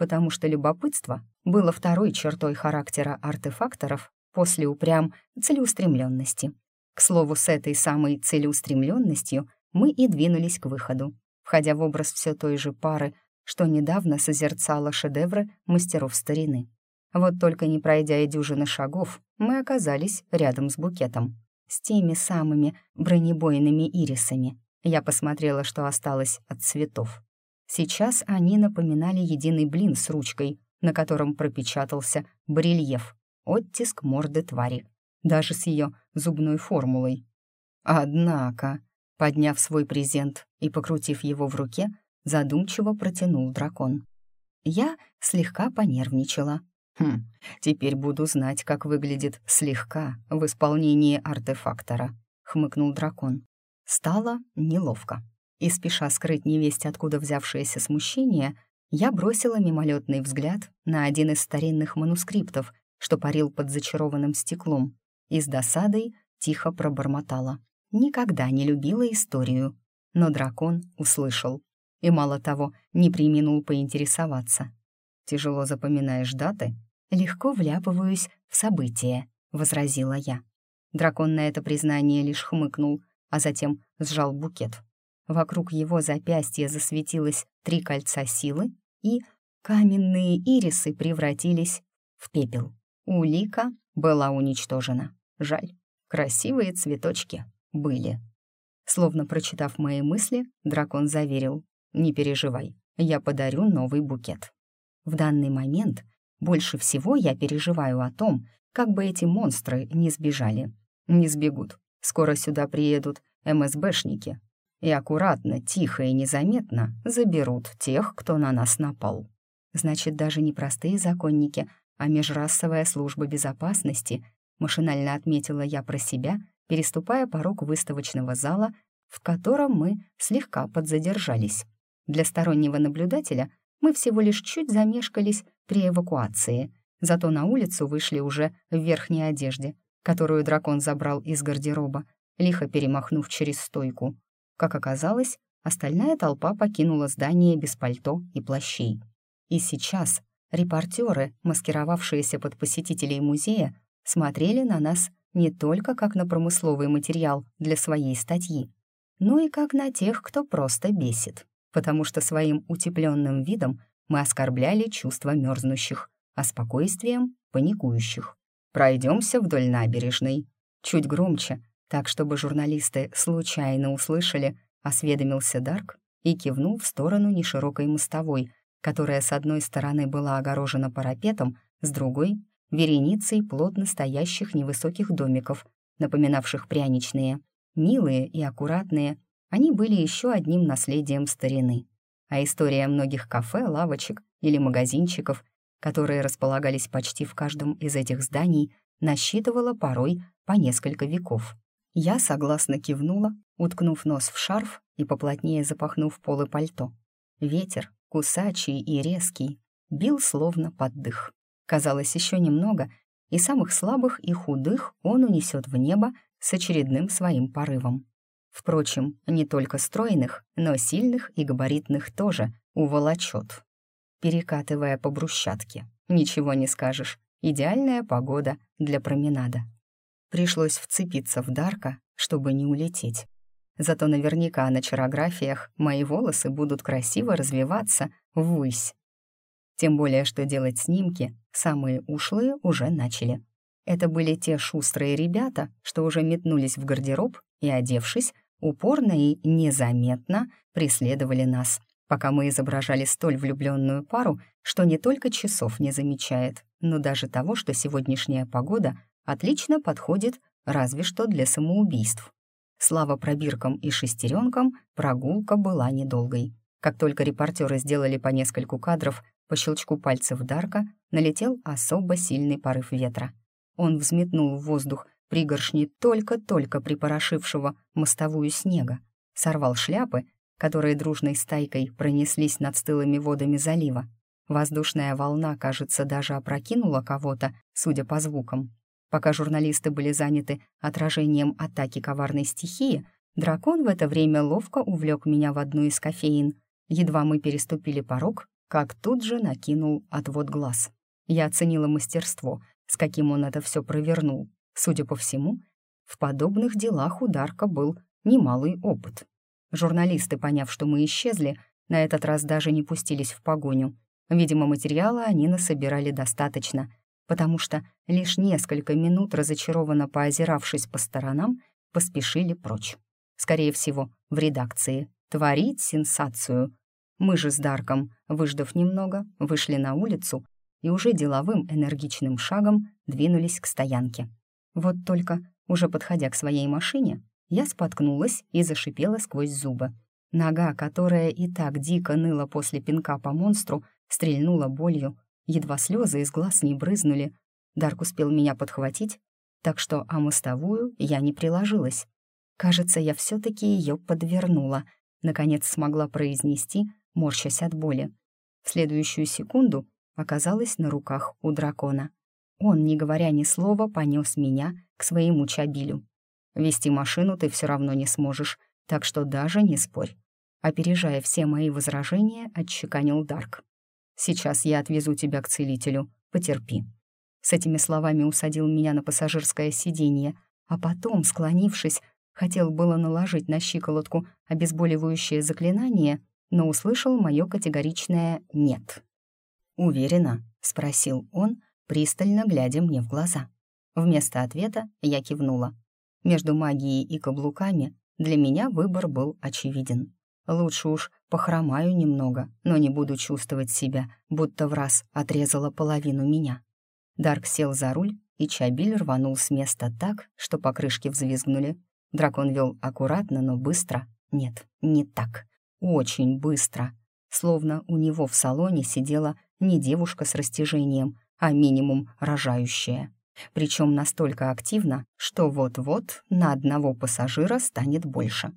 потому что любопытство было второй чертой характера артефакторов после упрям целеустремленности. К слову, с этой самой целеустремленностью мы и двинулись к выходу, входя в образ все той же пары, что недавно созерцала шедевры мастеров старины. Вот только не пройдя и дюжины шагов, мы оказались рядом с букетом. С теми самыми бронебойными ирисами. Я посмотрела, что осталось от цветов. Сейчас они напоминали единый блин с ручкой, на котором пропечатался барельеф, оттиск морды твари, даже с ее зубной формулой. Однако, подняв свой презент и покрутив его в руке, задумчиво протянул дракон. Я слегка понервничала. Хм, теперь буду знать, как выглядит слегка в исполнении артефактора, хмыкнул дракон. Стало неловко и, спеша скрыть невесть, откуда взявшееся смущение, я бросила мимолетный взгляд на один из старинных манускриптов, что парил под зачарованным стеклом, и с досадой тихо пробормотала. Никогда не любила историю, но дракон услышал. И мало того, не приминул поинтересоваться. «Тяжело запоминаешь даты?» «Легко вляпываюсь в события», — возразила я. Дракон на это признание лишь хмыкнул, а затем сжал букет. Вокруг его запястья засветилось три кольца силы, и каменные ирисы превратились в пепел. Улика была уничтожена. Жаль, красивые цветочки были. Словно прочитав мои мысли, дракон заверил, «Не переживай, я подарю новый букет». В данный момент больше всего я переживаю о том, как бы эти монстры не сбежали. Не сбегут. Скоро сюда приедут МСБшники, и аккуратно, тихо и незаметно заберут тех, кто на нас напал. Значит, даже не простые законники, а межрасовая служба безопасности, машинально отметила я про себя, переступая порог выставочного зала, в котором мы слегка подзадержались. Для стороннего наблюдателя мы всего лишь чуть замешкались при эвакуации, зато на улицу вышли уже в верхней одежде, которую дракон забрал из гардероба, лихо перемахнув через стойку. Как оказалось, остальная толпа покинула здание без пальто и плащей. И сейчас репортеры, маскировавшиеся под посетителей музея, смотрели на нас не только как на промысловый материал для своей статьи, но и как на тех, кто просто бесит, потому что своим утепленным видом мы оскорбляли чувства мерзнущих, а спокойствием — паникующих. Пройдемся вдоль набережной. Чуть громче, так, чтобы журналисты случайно услышали, осведомился Дарк и кивнул в сторону неширокой мостовой, которая с одной стороны была огорожена парапетом, с другой — вереницей плотно стоящих невысоких домиков, напоминавших пряничные. Милые и аккуратные, они были еще одним наследием старины. А история многих кафе, лавочек или магазинчиков, которые располагались почти в каждом из этих зданий, насчитывала порой по несколько веков. Я согласно кивнула, уткнув нос в шарф и поплотнее запахнув полы пальто. Ветер, кусачий и резкий, бил словно под дых. Казалось, еще немного, и самых слабых и худых он унесет в небо с очередным своим порывом. Впрочем, не только стройных, но сильных и габаритных тоже уволочет. Перекатывая по брусчатке. Ничего не скажешь. Идеальная погода для променада. Пришлось вцепиться в Дарка, чтобы не улететь. Зато наверняка на чарографиях мои волосы будут красиво развиваться ввысь. Тем более, что делать снимки самые ушлые уже начали. Это были те шустрые ребята, что уже метнулись в гардероб и, одевшись, упорно и незаметно преследовали нас, пока мы изображали столь влюбленную пару, что не только часов не замечает, но даже того, что сегодняшняя погода отлично подходит разве что для самоубийств. Слава пробиркам и шестеренкам, прогулка была недолгой. Как только репортеры сделали по нескольку кадров, по щелчку пальцев Дарка налетел особо сильный порыв ветра. Он взметнул в воздух пригоршни только-только припорошившего мостовую снега, сорвал шляпы, которые дружной стайкой пронеслись над стылыми водами залива. Воздушная волна, кажется, даже опрокинула кого-то, судя по звукам. Пока журналисты были заняты отражением атаки коварной стихии, дракон в это время ловко увлек меня в одну из кофеин. Едва мы переступили порог, как тут же накинул отвод глаз. Я оценила мастерство, с каким он это все провернул. Судя по всему, в подобных делах у Дарка был немалый опыт. Журналисты, поняв, что мы исчезли, на этот раз даже не пустились в погоню. Видимо, материала они насобирали достаточно — потому что лишь несколько минут, разочарованно поозиравшись по сторонам, поспешили прочь. Скорее всего, в редакции. Творить сенсацию. Мы же с Дарком, выждав немного, вышли на улицу и уже деловым энергичным шагом двинулись к стоянке. Вот только, уже подходя к своей машине, я споткнулась и зашипела сквозь зубы. Нога, которая и так дико ныла после пинка по монстру, стрельнула болью, Едва слезы из глаз не брызнули. Дарк успел меня подхватить, так что о мостовую я не приложилась. Кажется, я все таки ее подвернула. Наконец смогла произнести, морщась от боли. В следующую секунду оказалась на руках у дракона. Он, не говоря ни слова, понес меня к своему чабилю. Вести машину ты все равно не сможешь, так что даже не спорь. Опережая все мои возражения, отчеканил Дарк. Сейчас я отвезу тебя к целителю. Потерпи». С этими словами усадил меня на пассажирское сиденье, а потом, склонившись, хотел было наложить на щиколотку обезболивающее заклинание, но услышал мое категоричное «нет». «Уверена?» — спросил он, пристально глядя мне в глаза. Вместо ответа я кивнула. Между магией и каблуками для меня выбор был очевиден. Лучше уж похромаю немного, но не буду чувствовать себя, будто в раз отрезала половину меня. Дарк сел за руль, и Чабиль рванул с места так, что покрышки взвизгнули. Дракон вел аккуратно, но быстро. Нет, не так. Очень быстро. Словно у него в салоне сидела не девушка с растяжением, а минимум рожающая. Причем настолько активно, что вот-вот на одного пассажира станет больше.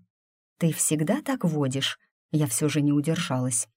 «Ты всегда так водишь?» Я все же не удержалась.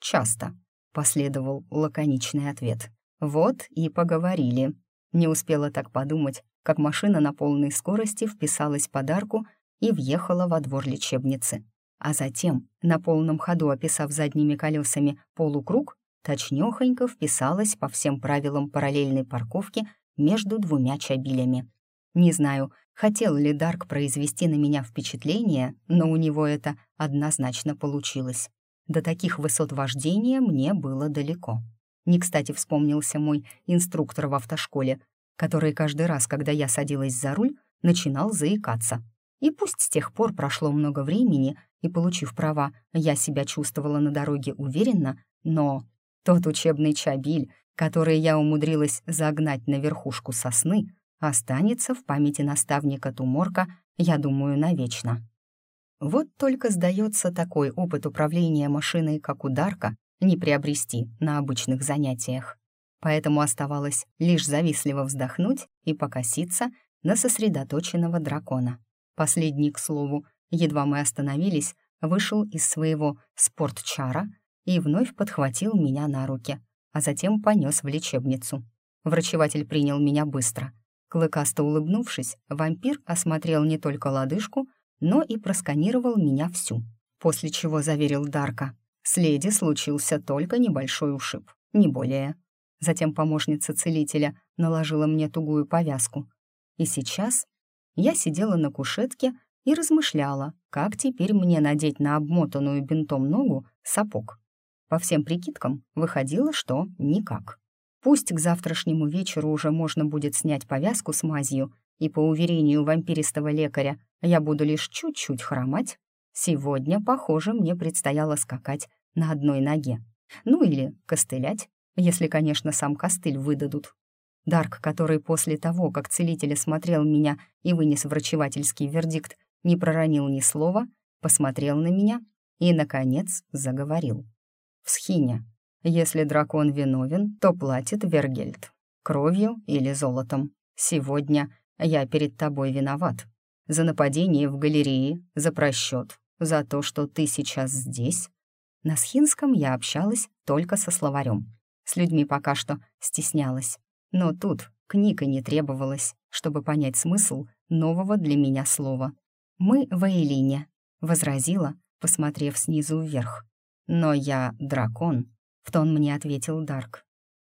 «Часто», — последовал лаконичный ответ. «Вот и поговорили». Не успела так подумать, как машина на полной скорости вписалась подарку и въехала во двор лечебницы. А затем, на полном ходу описав задними колесами полукруг, точнёхонько вписалась по всем правилам параллельной парковки между двумя чабилями. Не знаю, хотел ли Дарк произвести на меня впечатление, но у него это однозначно получилось. До таких высот вождения мне было далеко. Не кстати вспомнился мой инструктор в автошколе, который каждый раз, когда я садилась за руль, начинал заикаться. И пусть с тех пор прошло много времени, и, получив права, я себя чувствовала на дороге уверенно, но тот учебный чабиль, который я умудрилась загнать на верхушку сосны, останется в памяти наставника Туморка, я думаю, навечно. Вот только, сдается, такой опыт управления машиной, как ударка, не приобрести на обычных занятиях. Поэтому оставалось лишь завистливо вздохнуть и покоситься на сосредоточенного дракона. Последний, к слову, едва мы остановились, вышел из своего спортчара и вновь подхватил меня на руки, а затем понес в лечебницу. Врачеватель принял меня быстро. Клыкасто улыбнувшись, вампир осмотрел не только лодыжку, но и просканировал меня всю, после чего заверил Дарка. С леди случился только небольшой ушиб, не более. Затем помощница целителя наложила мне тугую повязку. И сейчас я сидела на кушетке и размышляла, как теперь мне надеть на обмотанную бинтом ногу сапог. По всем прикидкам выходило, что никак. Пусть к завтрашнему вечеру уже можно будет снять повязку с мазью, и, по уверению вампиристого лекаря, я буду лишь чуть-чуть хромать, сегодня, похоже, мне предстояло скакать на одной ноге. Ну или костылять, если, конечно, сам костыль выдадут. Дарк, который после того, как целитель осмотрел меня и вынес врачевательский вердикт, не проронил ни слова, посмотрел на меня и, наконец, заговорил. В схине. Если дракон виновен, то платит Вергельд. Кровью или золотом. Сегодня я перед тобой виноват. За нападение в галерее, за просчет, за то, что ты сейчас здесь. На схинском я общалась только со словарем. С людьми пока что стеснялась. Но тут книга не требовалась, чтобы понять смысл нового для меня слова. «Мы в Эйлине», — возразила, посмотрев снизу вверх. «Но я дракон», — в тон мне ответил Дарк.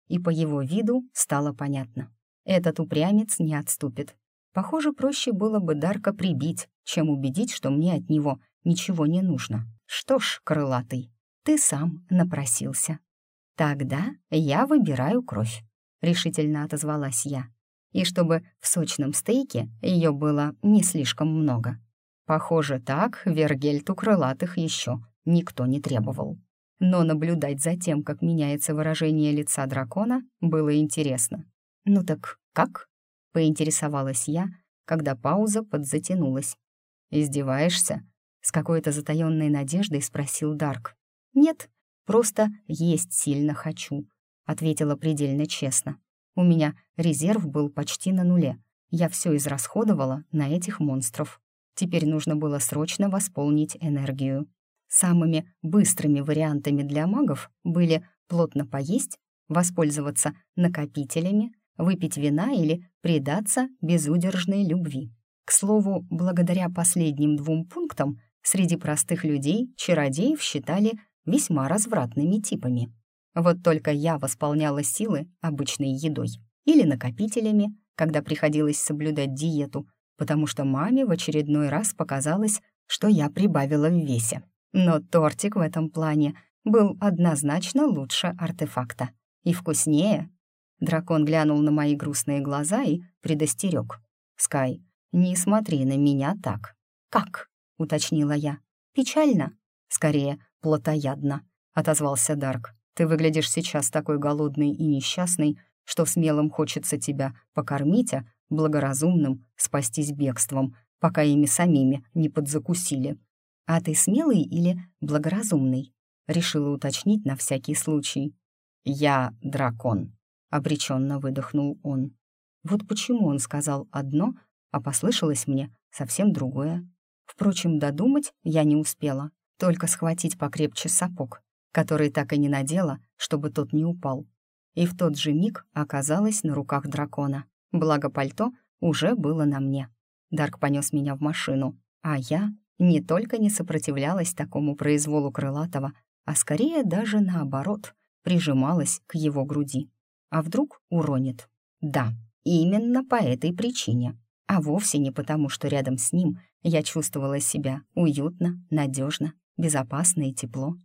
И по его виду стало понятно. Этот упрямец не отступит. Похоже, проще было бы Дарка прибить, чем убедить, что мне от него ничего не нужно. Что ж, крылатый, ты сам напросился. Тогда я выбираю кровь, решительно отозвалась я. И чтобы в сочном стейке ее было не слишком много. Похоже, так Вергельту крылатых еще никто не требовал. Но наблюдать за тем, как меняется выражение лица дракона, было интересно. «Ну так как?» — поинтересовалась я, когда пауза подзатянулась. «Издеваешься?» — с какой-то затаённой надеждой спросил Дарк. «Нет, просто есть сильно хочу», — ответила предельно честно. «У меня резерв был почти на нуле. Я все израсходовала на этих монстров. Теперь нужно было срочно восполнить энергию. Самыми быстрыми вариантами для магов были плотно поесть, воспользоваться накопителями, выпить вина или предаться безудержной любви. К слову, благодаря последним двум пунктам среди простых людей чародеев считали весьма развратными типами. Вот только я восполняла силы обычной едой или накопителями, когда приходилось соблюдать диету, потому что маме в очередной раз показалось, что я прибавила в весе. Но тортик в этом плане был однозначно лучше артефакта. И вкуснее. Дракон глянул на мои грустные глаза и предостерег. «Скай, не смотри на меня так». «Как?» — уточнила я. «Печально?» «Скорее, плотоядно», — отозвался Дарк. «Ты выглядишь сейчас такой голодный и несчастный, что смелым хочется тебя покормить, а благоразумным спастись бегством, пока ими самими не подзакусили. «А ты смелый или благоразумный?» — решила уточнить на всякий случай. «Я дракон», — обреченно выдохнул он. Вот почему он сказал одно, а послышалось мне совсем другое. Впрочем, додумать я не успела, только схватить покрепче сапог, который так и не надела, чтобы тот не упал. И в тот же миг оказалась на руках дракона. Благо пальто уже было на мне. Дарк понес меня в машину, а я не только не сопротивлялась такому произволу крылатого, а скорее даже наоборот, прижималась к его груди. А вдруг уронит? Да, именно по этой причине. А вовсе не потому, что рядом с ним я чувствовала себя уютно, надежно, безопасно и тепло.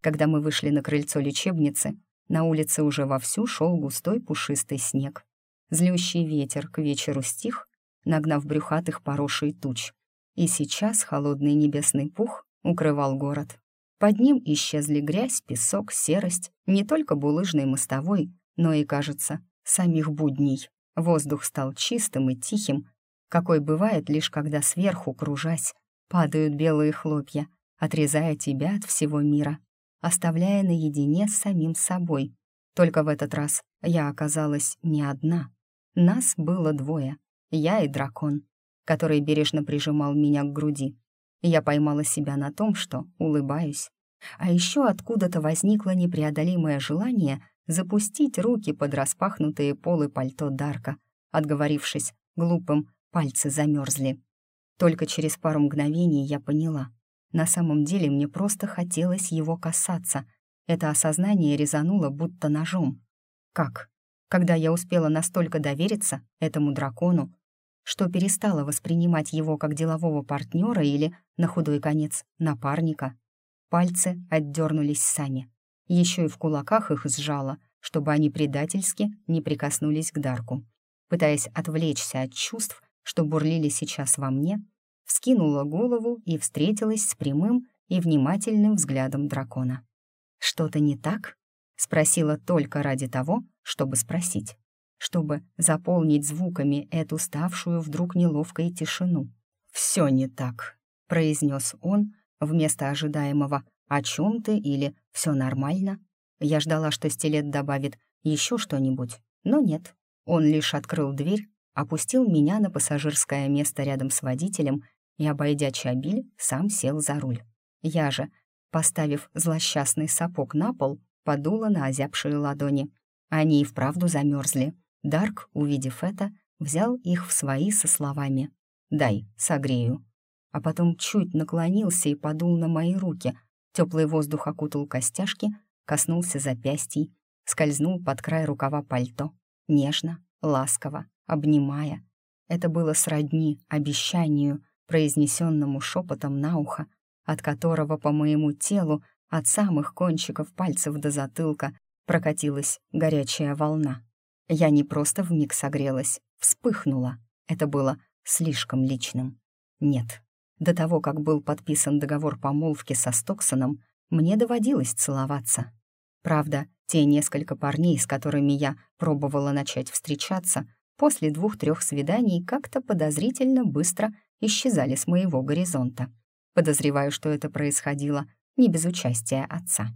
Когда мы вышли на крыльцо лечебницы, на улице уже вовсю шел густой пушистый снег. Злющий ветер к вечеру стих, нагнав брюхатых порошей туч. И сейчас холодный небесный пух укрывал город. Под ним исчезли грязь, песок, серость, не только булыжной мостовой, но и, кажется, самих будней. Воздух стал чистым и тихим, какой бывает лишь когда сверху, кружась, падают белые хлопья, отрезая тебя от всего мира, оставляя наедине с самим собой. Только в этот раз я оказалась не одна. Нас было двое, я и дракон который бережно прижимал меня к груди. Я поймала себя на том, что улыбаюсь. А еще откуда-то возникло непреодолимое желание запустить руки под распахнутые полы пальто Дарка. Отговорившись глупым, пальцы замерзли. Только через пару мгновений я поняла. На самом деле мне просто хотелось его касаться. Это осознание резануло будто ножом. Как? Когда я успела настолько довериться этому дракону, что перестала воспринимать его как делового партнера или, на худой конец, напарника. Пальцы отдернулись сами. Еще и в кулаках их сжала, чтобы они предательски не прикоснулись к Дарку. Пытаясь отвлечься от чувств, что бурлили сейчас во мне, вскинула голову и встретилась с прямым и внимательным взглядом дракона. «Что-то не так?» — спросила только ради того, чтобы спросить чтобы заполнить звуками эту ставшую вдруг неловкой тишину. «Все не так», — произнес он вместо ожидаемого «О чем ты?» или «Все нормально». Я ждала, что стилет добавит еще что-нибудь, но нет. Он лишь открыл дверь, опустил меня на пассажирское место рядом с водителем и, обойдя Чабиль, сам сел за руль. Я же, поставив злосчастный сапог на пол, подула на озябшие ладони. Они и вправду замерзли. Дарк, увидев это, взял их в свои со словами «Дай, согрею». А потом чуть наклонился и подул на мои руки. Теплый воздух окутал костяшки, коснулся запястий, скользнул под край рукава пальто, нежно, ласково, обнимая. Это было сродни обещанию, произнесенному шепотом на ухо, от которого по моему телу от самых кончиков пальцев до затылка прокатилась горячая волна. Я не просто вмиг согрелась, вспыхнула. Это было слишком личным. Нет, до того, как был подписан договор помолвки со Стоксоном, мне доводилось целоваться. Правда, те несколько парней, с которыми я пробовала начать встречаться, после двух-трех свиданий как-то подозрительно быстро исчезали с моего горизонта. Подозреваю, что это происходило не без участия отца.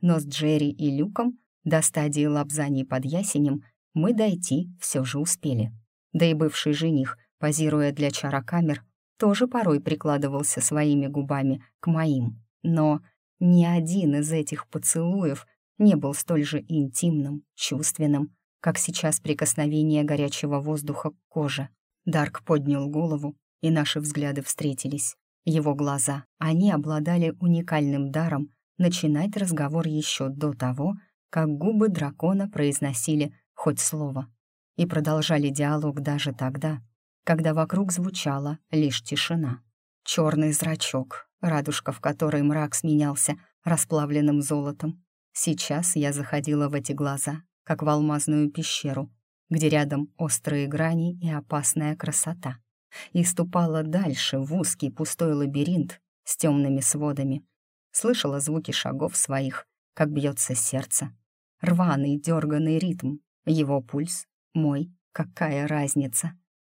Но с Джерри и Люком до стадии лапзаний под ясенем мы дойти все же успели. Да и бывший жених, позируя для чарокамер, тоже порой прикладывался своими губами к моим. Но ни один из этих поцелуев не был столь же интимным, чувственным, как сейчас прикосновение горячего воздуха к коже. Дарк поднял голову, и наши взгляды встретились. Его глаза, они обладали уникальным даром начинать разговор еще до того, как губы дракона произносили хоть слово, и продолжали диалог даже тогда, когда вокруг звучала лишь тишина. Черный зрачок, радужка в которой мрак сменялся расплавленным золотом. Сейчас я заходила в эти глаза, как в алмазную пещеру, где рядом острые грани и опасная красота, и ступала дальше в узкий пустой лабиринт с темными сводами. Слышала звуки шагов своих, как бьется сердце. Рваный, дерганный ритм, его пульс, мой, какая разница?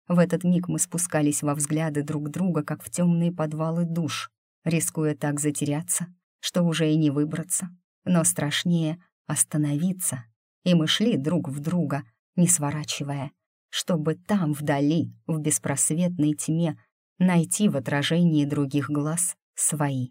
В этот миг мы спускались во взгляды друг друга, как в темные подвалы душ, рискуя так затеряться, что уже и не выбраться. Но страшнее остановиться. И мы шли друг в друга, не сворачивая, чтобы там, вдали, в беспросветной тьме, найти в отражении других глаз свои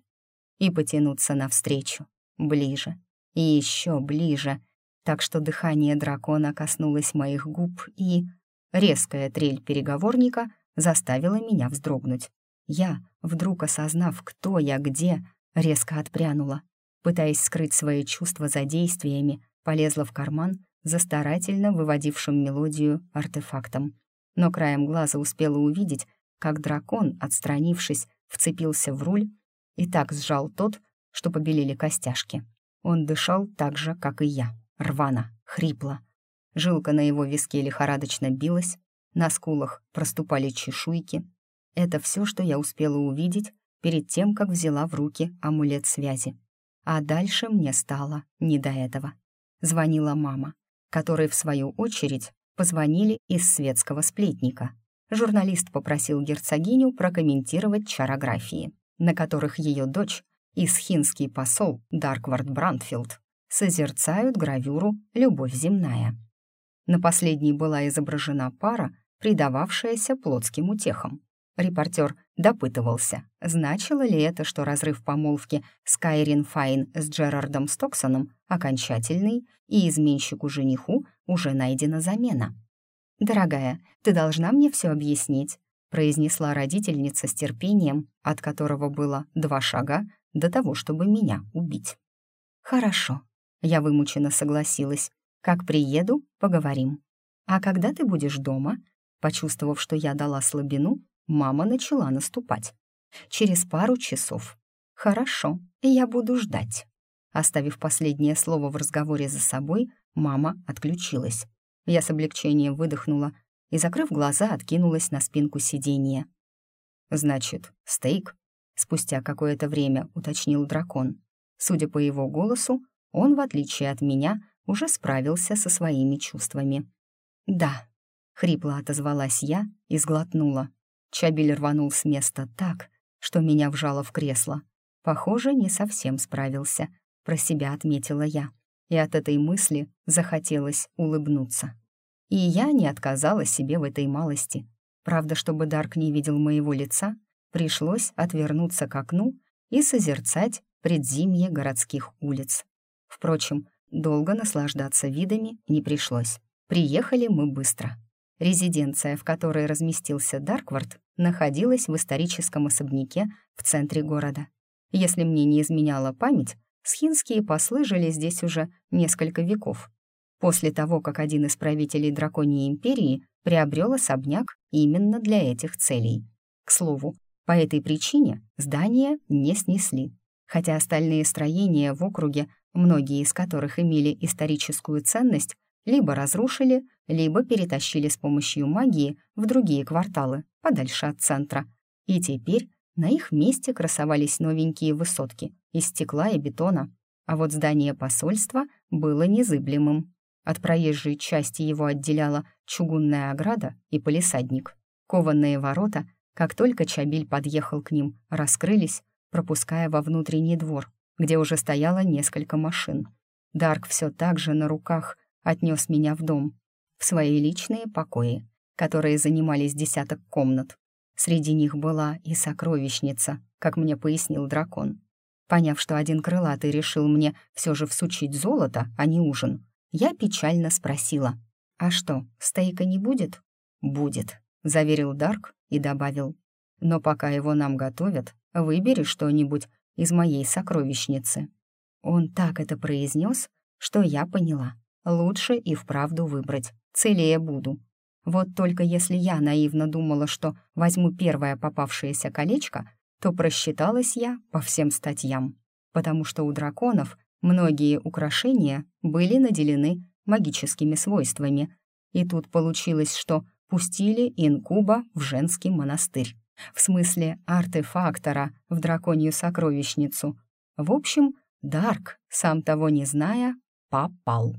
и потянуться навстречу, ближе и еще ближе, так что дыхание дракона коснулось моих губ, и резкая трель переговорника заставила меня вздрогнуть. Я, вдруг осознав, кто я где, резко отпрянула. Пытаясь скрыть свои чувства за действиями, полезла в карман за старательно выводившим мелодию артефактом. Но краем глаза успела увидеть, как дракон, отстранившись, вцепился в руль и так сжал тот, что побелели костяшки. Он дышал так же, как и я рвано, хрипло. Жилка на его виске лихорадочно билась, на скулах проступали чешуйки. Это все, что я успела увидеть перед тем, как взяла в руки амулет связи. А дальше мне стало не до этого. Звонила мама, которой, в свою очередь, позвонили из светского сплетника. Журналист попросил герцогиню прокомментировать чарографии, на которых ее дочь, исхинский посол Дарквард Брандфилд, созерцают гравюру «Любовь земная». На последней была изображена пара, предававшаяся плотским утехам. Репортер допытывался, значило ли это, что разрыв помолвки Скайрин Файн с Джерардом Стоксоном окончательный, и изменщику-жениху уже найдена замена. «Дорогая, ты должна мне все объяснить», произнесла родительница с терпением, от которого было два шага до того, чтобы меня убить. «Хорошо», — я вымученно согласилась. «Как приеду, поговорим. А когда ты будешь дома?» Почувствовав, что я дала слабину, мама начала наступать. «Через пару часов». «Хорошо, я буду ждать». Оставив последнее слово в разговоре за собой, мама отключилась. Я с облегчением выдохнула и, закрыв глаза, откинулась на спинку сиденья. «Значит, стейк?» — спустя какое-то время уточнил дракон. Судя по его голосу, он, в отличие от меня, уже справился со своими чувствами. «Да», — хрипло отозвалась я и сглотнула. Чабель рванул с места так, что меня вжало в кресло. Похоже, не совсем справился, про себя отметила я. И от этой мысли захотелось улыбнуться. И я не отказала себе в этой малости. Правда, чтобы Дарк не видел моего лица, пришлось отвернуться к окну и созерцать предзимье городских улиц. Впрочем, долго наслаждаться видами не пришлось. Приехали мы быстро. Резиденция, в которой разместился Дарквард, находилась в историческом особняке в центре города. Если мне не изменяла память, схинские послы жили здесь уже несколько веков. После того, как один из правителей Драконьей империи приобрел особняк именно для этих целей. К слову, по этой причине здание не снесли, хотя остальные строения в округе, многие из которых имели историческую ценность, либо разрушили, либо перетащили с помощью магии в другие кварталы, подальше от центра. И теперь на их месте красовались новенькие высотки из стекла и бетона, а вот здание посольства было незыблемым. От проезжей части его отделяла чугунная ограда и полисадник. Кованные ворота, как только Чабиль подъехал к ним, раскрылись, пропуская во внутренний двор, где уже стояло несколько машин. Дарк все так же на руках отнес меня в дом, в свои личные покои, которые занимались десяток комнат. Среди них была и сокровищница, как мне пояснил дракон. Поняв, что один крылатый решил мне все же всучить золото, а не ужин, я печально спросила. «А что, стейка не будет?» «Будет», — заверил Дарк и добавил. «Но пока его нам готовят, выбери что-нибудь из моей сокровищницы». Он так это произнес, что я поняла. Лучше и вправду выбрать, целее буду. Вот только если я наивно думала, что возьму первое попавшееся колечко, то просчиталась я по всем статьям, потому что у драконов многие украшения были наделены магическими свойствами, и тут получилось, что пустили инкуба в женский монастырь, в смысле артефактора в драконью сокровищницу. В общем, Дарк, сам того не зная, попал.